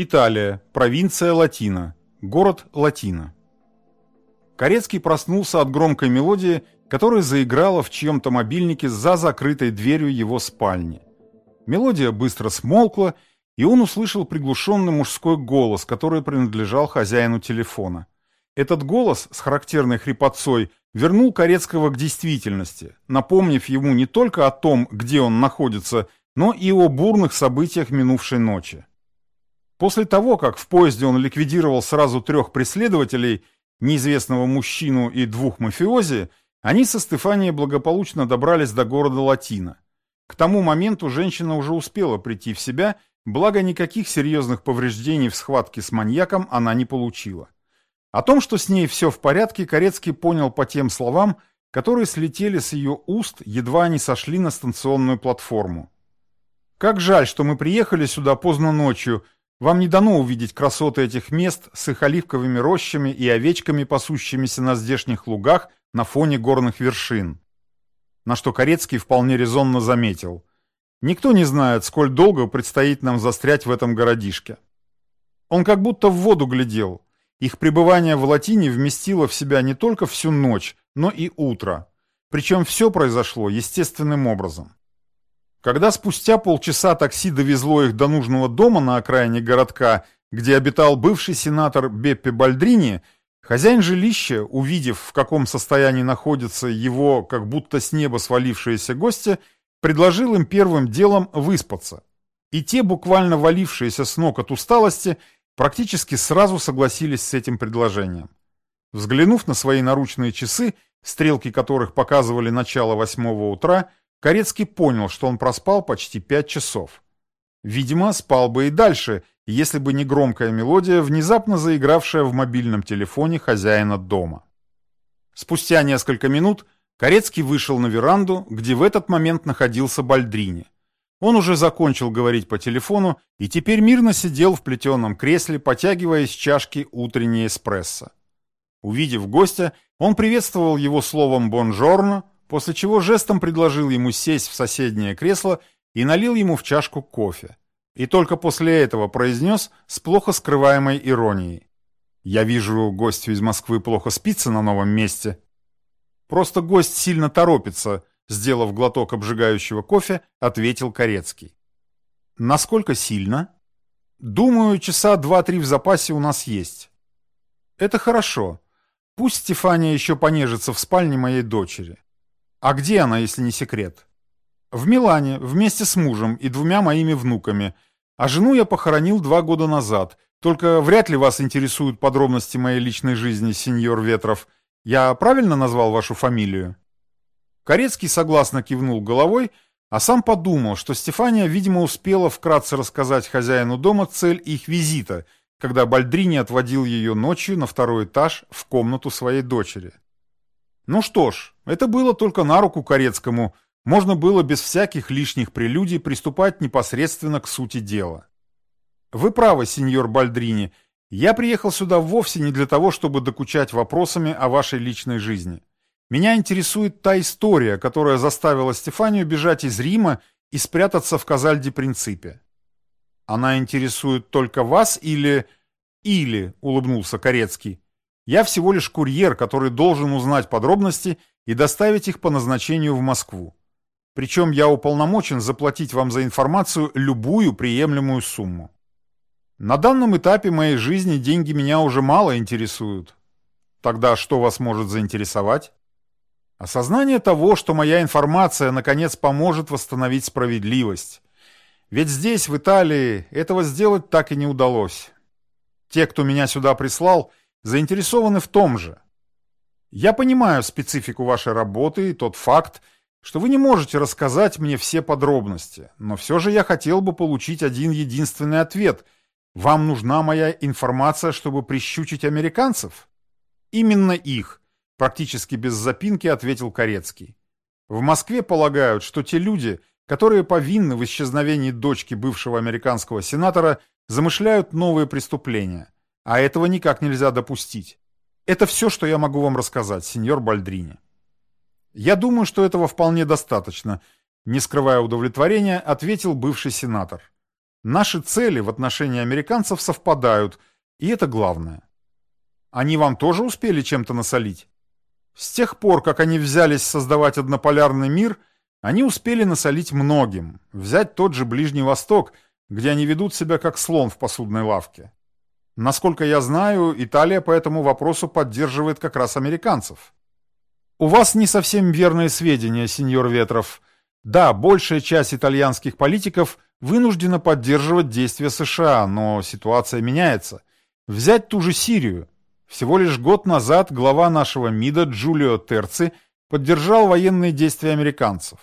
Италия, провинция Латина, город Латина. Корецкий проснулся от громкой мелодии, которая заиграла в чьем-то мобильнике за закрытой дверью его спальни. Мелодия быстро смолкла, и он услышал приглушенный мужской голос, который принадлежал хозяину телефона. Этот голос с характерной хрипотцой вернул Корецкого к действительности, напомнив ему не только о том, где он находится, но и о бурных событиях минувшей ночи. После того, как в поезде он ликвидировал сразу трех преследователей, неизвестного мужчину и двух мафиози, они со Стефанией благополучно добрались до города Латина. К тому моменту женщина уже успела прийти в себя, благо никаких серьезных повреждений в схватке с маньяком она не получила. О том, что с ней все в порядке, Корецкий понял по тем словам, которые слетели с ее уст, едва они сошли на станционную платформу. «Как жаль, что мы приехали сюда поздно ночью», вам не дано увидеть красоты этих мест с их оливковыми рощами и овечками, пасущимися на здешних лугах на фоне горных вершин. На что Корецкий вполне резонно заметил. Никто не знает, сколь долго предстоит нам застрять в этом городишке. Он как будто в воду глядел. Их пребывание в Латине вместило в себя не только всю ночь, но и утро. Причем все произошло естественным образом. Когда спустя полчаса такси довезло их до нужного дома на окраине городка, где обитал бывший сенатор Беппе Бальдрини, хозяин жилища, увидев, в каком состоянии находятся его, как будто с неба свалившиеся гости, предложил им первым делом выспаться. И те, буквально валившиеся с ног от усталости, практически сразу согласились с этим предложением. Взглянув на свои наручные часы, стрелки которых показывали начало восьмого утра, Корецкий понял, что он проспал почти пять часов. Видимо, спал бы и дальше, если бы не громкая мелодия, внезапно заигравшая в мобильном телефоне хозяина дома. Спустя несколько минут Корецкий вышел на веранду, где в этот момент находился Бальдрини. Он уже закончил говорить по телефону и теперь мирно сидел в плетеном кресле, потягивая из чашки утреннее эспрессо. Увидев гостя, он приветствовал его словом «бонжорно», после чего жестом предложил ему сесть в соседнее кресло и налил ему в чашку кофе. И только после этого произнес с плохо скрываемой иронией. «Я вижу, гостю из Москвы плохо спится на новом месте». «Просто гость сильно торопится», — сделав глоток обжигающего кофе, ответил Корецкий. «Насколько сильно?» «Думаю, часа два-три в запасе у нас есть». «Это хорошо. Пусть Стефания еще понежится в спальне моей дочери. А где она, если не секрет? В Милане, вместе с мужем и двумя моими внуками. А жену я похоронил два года назад. Только вряд ли вас интересуют подробности моей личной жизни, сеньор Ветров. Я правильно назвал вашу фамилию? Корецкий согласно кивнул головой, а сам подумал, что Стефания, видимо, успела вкратце рассказать хозяину дома цель их визита, когда Бальдрини отводил ее ночью на второй этаж в комнату своей дочери. Ну что ж, это было только на руку Корецкому, можно было без всяких лишних прелюдий приступать непосредственно к сути дела. Вы правы, сеньор Бальдрини, я приехал сюда вовсе не для того, чтобы докучать вопросами о вашей личной жизни. Меня интересует та история, которая заставила Стефанию бежать из Рима и спрятаться в Казальде-Принципе. Она интересует только вас или... Или, улыбнулся Корецкий, я всего лишь курьер, который должен узнать подробности и доставить их по назначению в Москву. Причем я уполномочен заплатить вам за информацию любую приемлемую сумму. На данном этапе моей жизни деньги меня уже мало интересуют. Тогда что вас может заинтересовать? Осознание того, что моя информация наконец поможет восстановить справедливость. Ведь здесь, в Италии, этого сделать так и не удалось. Те, кто меня сюда прислал, заинтересованы в том же. Я понимаю специфику вашей работы и тот факт, что вы не можете рассказать мне все подробности, но все же я хотел бы получить один единственный ответ. Вам нужна моя информация, чтобы прищучить американцев? Именно их, практически без запинки ответил Корецкий. В Москве полагают, что те люди, которые повинны в исчезновении дочки бывшего американского сенатора, замышляют новые преступления – а этого никак нельзя допустить. Это все, что я могу вам рассказать, сеньор Бальдрини. Я думаю, что этого вполне достаточно, не скрывая удовлетворения, ответил бывший сенатор. Наши цели в отношении американцев совпадают, и это главное. Они вам тоже успели чем-то насолить? С тех пор, как они взялись создавать однополярный мир, они успели насолить многим, взять тот же Ближний Восток, где они ведут себя как слон в посудной лавке. Насколько я знаю, Италия по этому вопросу поддерживает как раз американцев. У вас не совсем верные сведения, сеньор Ветров. Да, большая часть итальянских политиков вынуждена поддерживать действия США, но ситуация меняется. Взять ту же Сирию. Всего лишь год назад глава нашего МИДа Джулио Терци поддержал военные действия американцев.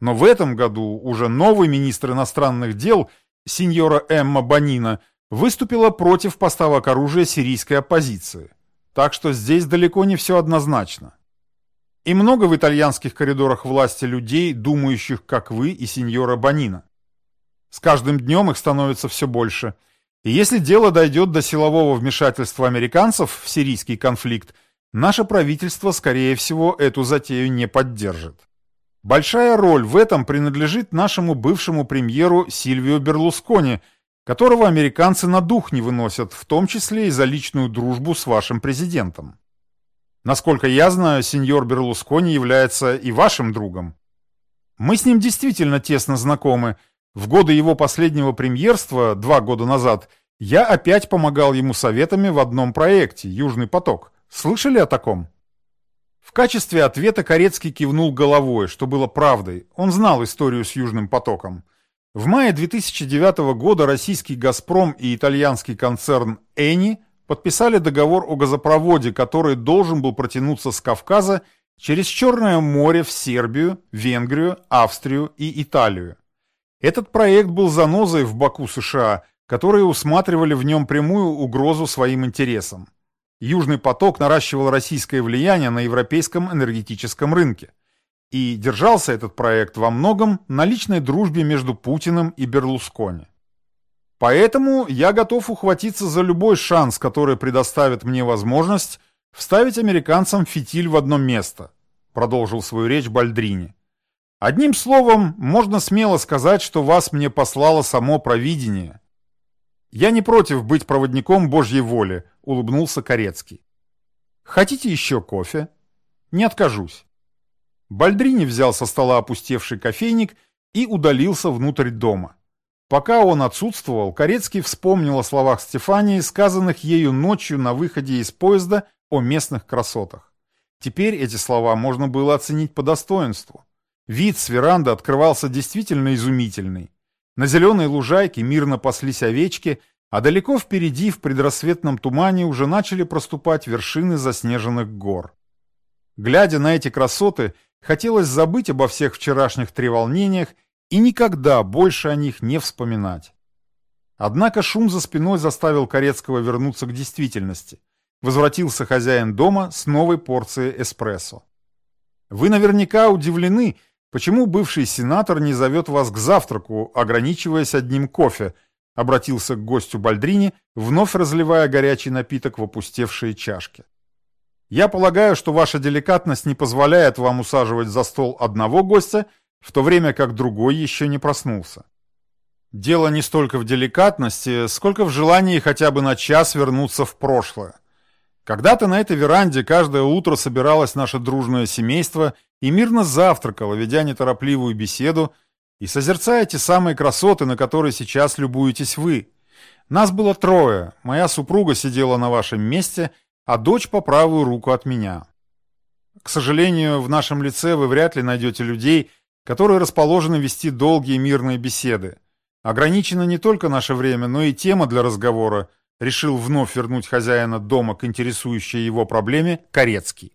Но в этом году уже новый министр иностранных дел, сеньора Эмма Банина, выступила против поставок оружия сирийской оппозиции. Так что здесь далеко не все однозначно. И много в итальянских коридорах власти людей, думающих, как вы и сеньора Банина. С каждым днем их становится все больше. И если дело дойдет до силового вмешательства американцев в сирийский конфликт, наше правительство, скорее всего, эту затею не поддержит. Большая роль в этом принадлежит нашему бывшему премьеру Сильвио Берлускони, которого американцы на дух не выносят, в том числе и за личную дружбу с вашим президентом. Насколько я знаю, сеньор Берлускони является и вашим другом. Мы с ним действительно тесно знакомы, в годы его последнего премьерства, два года назад, я опять помогал ему советами в одном проекте «Южный поток». Слышали о таком? В качестве ответа Корецкий кивнул головой, что было правдой. Он знал историю с Южным потоком. В мае 2009 года российский «Газпром» и итальянский концерн «Эни» подписали договор о газопроводе, который должен был протянуться с Кавказа через Черное море в Сербию, Венгрию, Австрию и Италию. Этот проект был занозой в Баку США, которые усматривали в нем прямую угрозу своим интересам. Южный поток наращивал российское влияние на европейском энергетическом рынке. И держался этот проект во многом на личной дружбе между Путиным и Берлускони. Поэтому я готов ухватиться за любой шанс, который предоставит мне возможность вставить американцам фитиль в одно место, продолжил свою речь Бальдрини. Одним словом, можно смело сказать, что вас мне послало само провидение. Я не против быть проводником Божьей воли, улыбнулся Корецкий. Хотите еще кофе? Не откажусь. Бальдрини взял со стола опустевший кофейник и удалился внутрь дома. Пока он отсутствовал, Корецкий вспомнил о словах Стефании, сказанных ею ночью на выходе из поезда о местных красотах. Теперь эти слова можно было оценить по достоинству. Вид с веранды открывался действительно изумительный. На зеленой лужайке мирно паслись овечки, а далеко впереди в предрассветном тумане уже начали проступать вершины заснеженных гор. Глядя на эти красоты, хотелось забыть обо всех вчерашних треволнениях и никогда больше о них не вспоминать. Однако шум за спиной заставил Корецкого вернуться к действительности. Возвратился хозяин дома с новой порцией эспрессо. Вы наверняка удивлены, Почему бывший сенатор не зовет вас к завтраку, ограничиваясь одним кофе? Обратился к гостю Бальдрини, вновь разливая горячий напиток в опустевшие чашки. Я полагаю, что ваша деликатность не позволяет вам усаживать за стол одного гостя, в то время как другой еще не проснулся. Дело не столько в деликатности, сколько в желании хотя бы на час вернуться в прошлое. Когда-то на этой веранде каждое утро собиралось наше дружное семейство и мирно завтракало, ведя неторопливую беседу и созерцая те самые красоты, на которые сейчас любуетесь вы. Нас было трое, моя супруга сидела на вашем месте, а дочь по правую руку от меня. К сожалению, в нашем лице вы вряд ли найдете людей, которые расположены вести долгие мирные беседы. Ограничено не только наше время, но и тема для разговора – решил вновь вернуть хозяина дома к интересующей его проблеме Корецкий.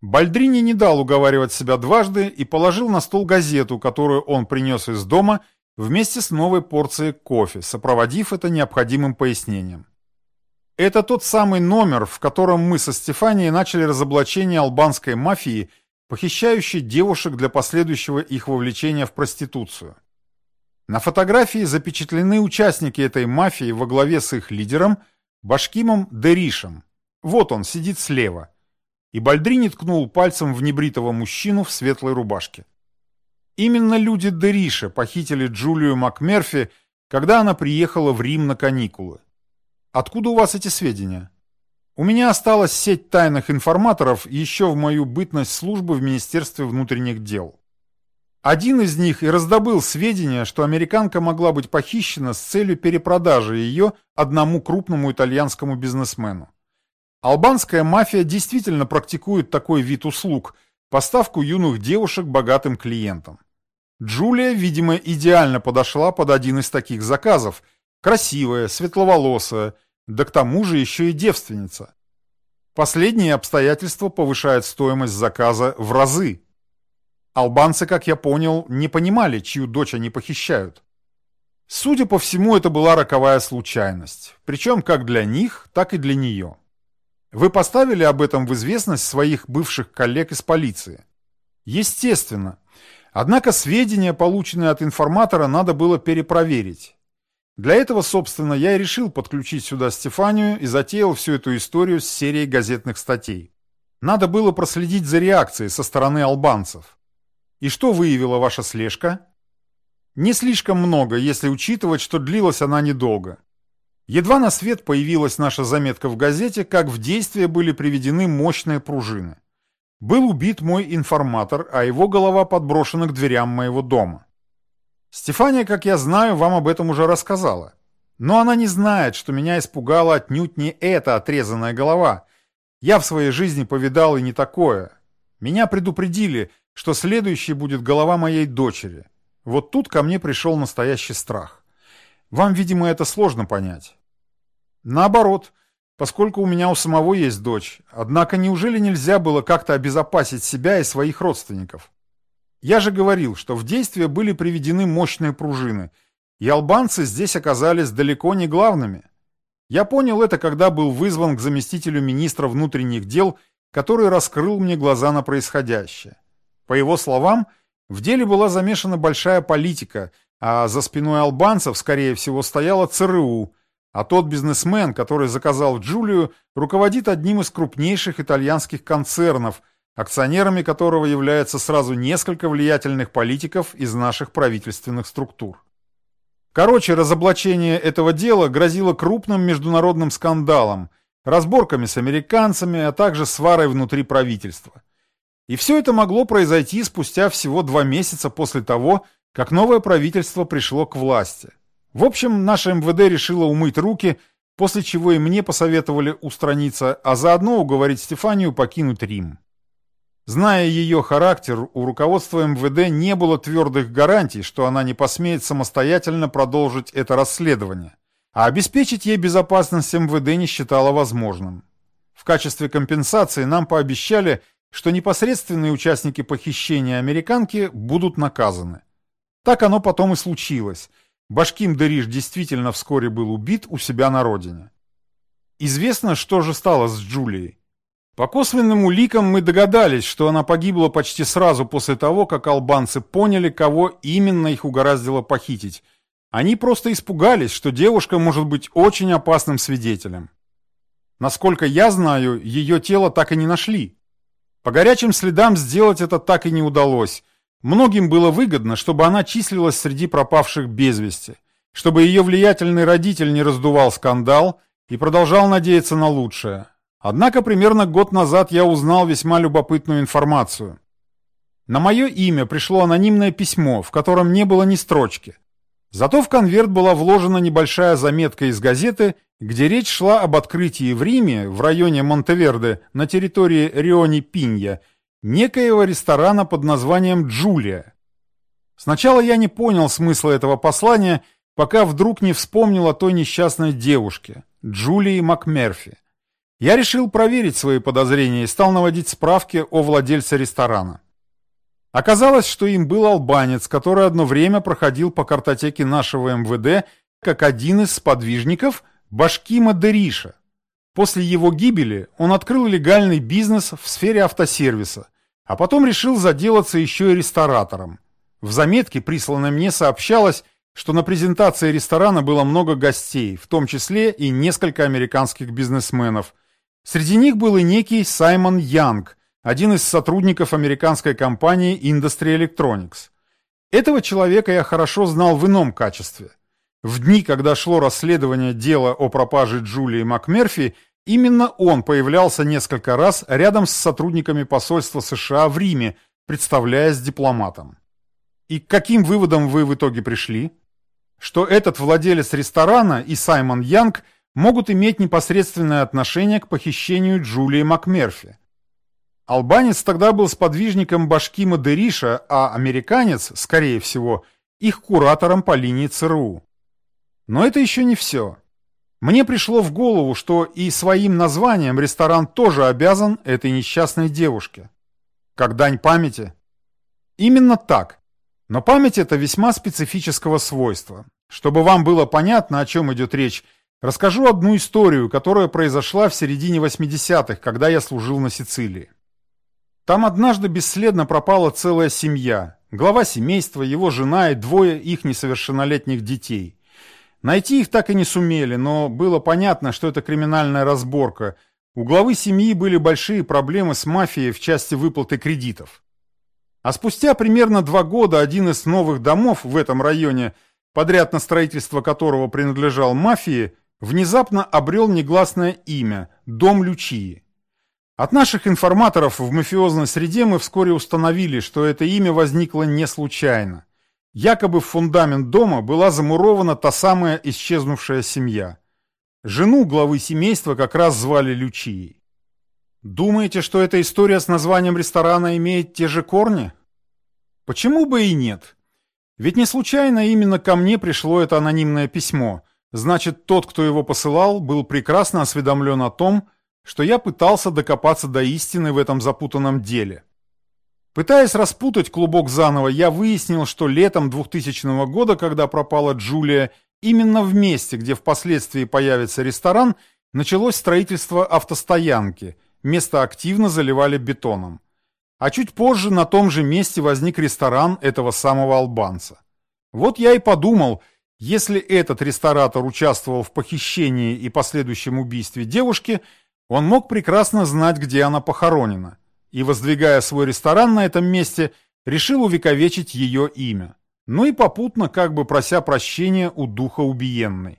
Бальдрини не дал уговаривать себя дважды и положил на стол газету, которую он принес из дома вместе с новой порцией кофе, сопроводив это необходимым пояснением. Это тот самый номер, в котором мы со Стефанией начали разоблачение албанской мафии, похищающей девушек для последующего их вовлечения в проституцию. На фотографии запечатлены участники этой мафии во главе с их лидером Башкимом Деришем. Вот он, сидит слева. И Бальдрини ткнул пальцем в небритого мужчину в светлой рубашке. Именно люди Дериша похитили Джулию МакМерфи, когда она приехала в Рим на каникулы. Откуда у вас эти сведения? У меня осталась сеть тайных информаторов еще в мою бытность службы в Министерстве внутренних дел. Один из них и раздобыл сведения, что американка могла быть похищена с целью перепродажи ее одному крупному итальянскому бизнесмену. Албанская мафия действительно практикует такой вид услуг – поставку юных девушек богатым клиентам. Джулия, видимо, идеально подошла под один из таких заказов. Красивая, светловолосая, да к тому же еще и девственница. Последние обстоятельства повышают стоимость заказа в разы. Албанцы, как я понял, не понимали, чью дочь они похищают. Судя по всему, это была роковая случайность, причем как для них, так и для нее. Вы поставили об этом в известность своих бывших коллег из полиции? Естественно. Однако сведения, полученные от информатора, надо было перепроверить. Для этого, собственно, я и решил подключить сюда Стефанию и затеял всю эту историю с серией газетных статей. Надо было проследить за реакцией со стороны албанцев. И что выявила ваша слежка? Не слишком много, если учитывать, что длилась она недолго. Едва на свет появилась наша заметка в газете, как в действие были приведены мощные пружины. Был убит мой информатор, а его голова подброшена к дверям моего дома. Стефания, как я знаю, вам об этом уже рассказала. Но она не знает, что меня испугала отнюдь не эта отрезанная голова. Я в своей жизни повидал и не такое. Меня предупредили, что следующей будет голова моей дочери. Вот тут ко мне пришел настоящий страх. Вам, видимо, это сложно понять. Наоборот, поскольку у меня у самого есть дочь. Однако неужели нельзя было как-то обезопасить себя и своих родственников? Я же говорил, что в действие были приведены мощные пружины, и албанцы здесь оказались далеко не главными. Я понял это, когда был вызван к заместителю министра внутренних дел, который раскрыл мне глаза на происходящее. По его словам, в деле была замешана большая политика, а за спиной албанцев, скорее всего, стояла ЦРУ, а тот бизнесмен, который заказал Джулию, руководит одним из крупнейших итальянских концернов, акционерами которого являются сразу несколько влиятельных политиков из наших правительственных структур. Короче, разоблачение этого дела грозило крупным международным скандалом, разборками с американцами, а также сварой внутри правительства. И все это могло произойти спустя всего два месяца после того, как новое правительство пришло к власти. В общем, наше МВД решило умыть руки, после чего и мне посоветовали устраниться, а заодно уговорить Стефанию покинуть Рим. Зная ее характер, у руководства МВД не было твердых гарантий, что она не посмеет самостоятельно продолжить это расследование, а обеспечить ей безопасность МВД не считала возможным. В качестве компенсации нам пообещали, что непосредственные участники похищения американки будут наказаны. Так оно потом и случилось. Башким Дериш действительно вскоре был убит у себя на родине. Известно, что же стало с Джулией. По косвенным уликам мы догадались, что она погибла почти сразу после того, как албанцы поняли, кого именно их угораздило похитить. Они просто испугались, что девушка может быть очень опасным свидетелем. Насколько я знаю, ее тело так и не нашли. По горячим следам сделать это так и не удалось. Многим было выгодно, чтобы она числилась среди пропавших без вести, чтобы ее влиятельный родитель не раздувал скандал и продолжал надеяться на лучшее. Однако примерно год назад я узнал весьма любопытную информацию. На мое имя пришло анонимное письмо, в котором не было ни строчки. Зато в конверт была вложена небольшая заметка из газеты, где речь шла об открытии в Риме, в районе Монтеверде, на территории Риони-Пинья, некоего ресторана под названием «Джулия». Сначала я не понял смысла этого послания, пока вдруг не вспомнил о той несчастной девушке, Джулии МакМерфи. Я решил проверить свои подозрения и стал наводить справки о владельце ресторана. Оказалось, что им был албанец, который одно время проходил по картотеке нашего МВД как один из сподвижников Башкима Дериша. После его гибели он открыл легальный бизнес в сфере автосервиса, а потом решил заделаться еще и ресторатором. В заметке, присланной мне, сообщалось, что на презентации ресторана было много гостей, в том числе и несколько американских бизнесменов, Среди них был и некий Саймон Янг, один из сотрудников американской компании Industry Electronics. Этого человека я хорошо знал в ином качестве. В дни, когда шло расследование дела о пропаже Джулии МакМерфи, именно он появлялся несколько раз рядом с сотрудниками посольства США в Риме, представляясь дипломатом. И к каким выводам вы в итоге пришли? Что этот владелец ресторана и Саймон Янг могут иметь непосредственное отношение к похищению Джулии МакМерфи. Албанец тогда был сподвижником башки Мадериша, а американец, скорее всего, их куратором по линии ЦРУ. Но это еще не все. Мне пришло в голову, что и своим названием ресторан тоже обязан этой несчастной девушке. Как дань памяти? Именно так. Но память это весьма специфического свойства. Чтобы вам было понятно, о чем идет речь, расскажу одну историю, которая произошла в середине 80-х, когда я служил на Сицилии. Там однажды бесследно пропала целая семья. Глава семейства, его жена и двое их несовершеннолетних детей. Найти их так и не сумели, но было понятно, что это криминальная разборка. У главы семьи были большие проблемы с мафией в части выплаты кредитов. А спустя примерно два года один из новых домов в этом районе, подряд на строительство которого принадлежал мафии, внезапно обрел негласное имя – Дом Лючии. От наших информаторов в мафиозной среде мы вскоре установили, что это имя возникло не случайно. Якобы в фундамент дома была замурована та самая исчезнувшая семья. Жену главы семейства как раз звали Лючией. Думаете, что эта история с названием ресторана имеет те же корни? Почему бы и нет? Ведь не случайно именно ко мне пришло это анонимное письмо. Значит, тот, кто его посылал, был прекрасно осведомлен о том, что я пытался докопаться до истины в этом запутанном деле. Пытаясь распутать клубок заново, я выяснил, что летом 2000 года, когда пропала Джулия, именно в месте, где впоследствии появится ресторан, началось строительство автостоянки. Место активно заливали бетоном. А чуть позже на том же месте возник ресторан этого самого албанца. Вот я и подумал, если этот ресторатор участвовал в похищении и последующем убийстве девушки, он мог прекрасно знать, где она похоронена и, воздвигая свой ресторан на этом месте, решил увековечить ее имя, ну и попутно как бы прося прощения у духа убиенной.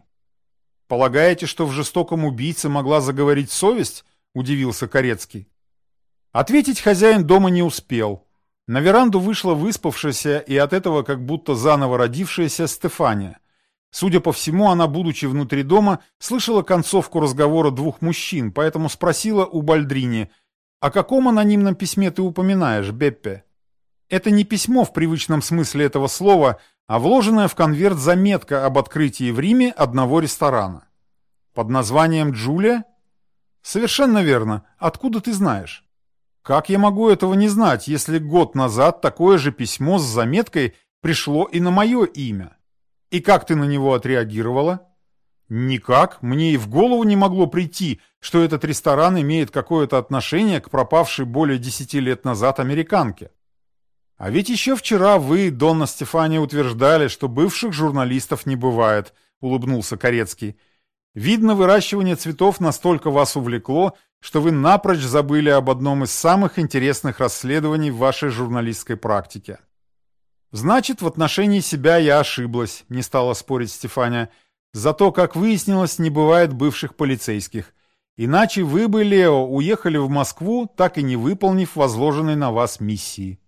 «Полагаете, что в жестоком убийце могла заговорить совесть?» – удивился Корецкий. Ответить хозяин дома не успел. На веранду вышла выспавшаяся и от этого как будто заново родившаяся Стефания. Судя по всему, она, будучи внутри дома, слышала концовку разговора двух мужчин, поэтому спросила у Бальдрини – «О каком анонимном письме ты упоминаешь, Беппе?» Это не письмо в привычном смысле этого слова, а вложенная в конверт заметка об открытии в Риме одного ресторана. Под названием «Джулия»? Совершенно верно. Откуда ты знаешь? Как я могу этого не знать, если год назад такое же письмо с заметкой пришло и на мое имя? И как ты на него отреагировала? Никак, мне и в голову не могло прийти, что этот ресторан имеет какое-то отношение к пропавшей более десяти лет назад американке. А ведь еще вчера вы, Донна Стефания, утверждали, что бывших журналистов не бывает, улыбнулся Корецкий. Видно, выращивание цветов настолько вас увлекло, что вы напрочь забыли об одном из самых интересных расследований в вашей журналистской практике. Значит, в отношении себя я ошиблась, не стала спорить Стефания. Зато, как выяснилось, не бывает бывших полицейских. Иначе вы бы, Лео, уехали в Москву, так и не выполнив возложенной на вас миссии.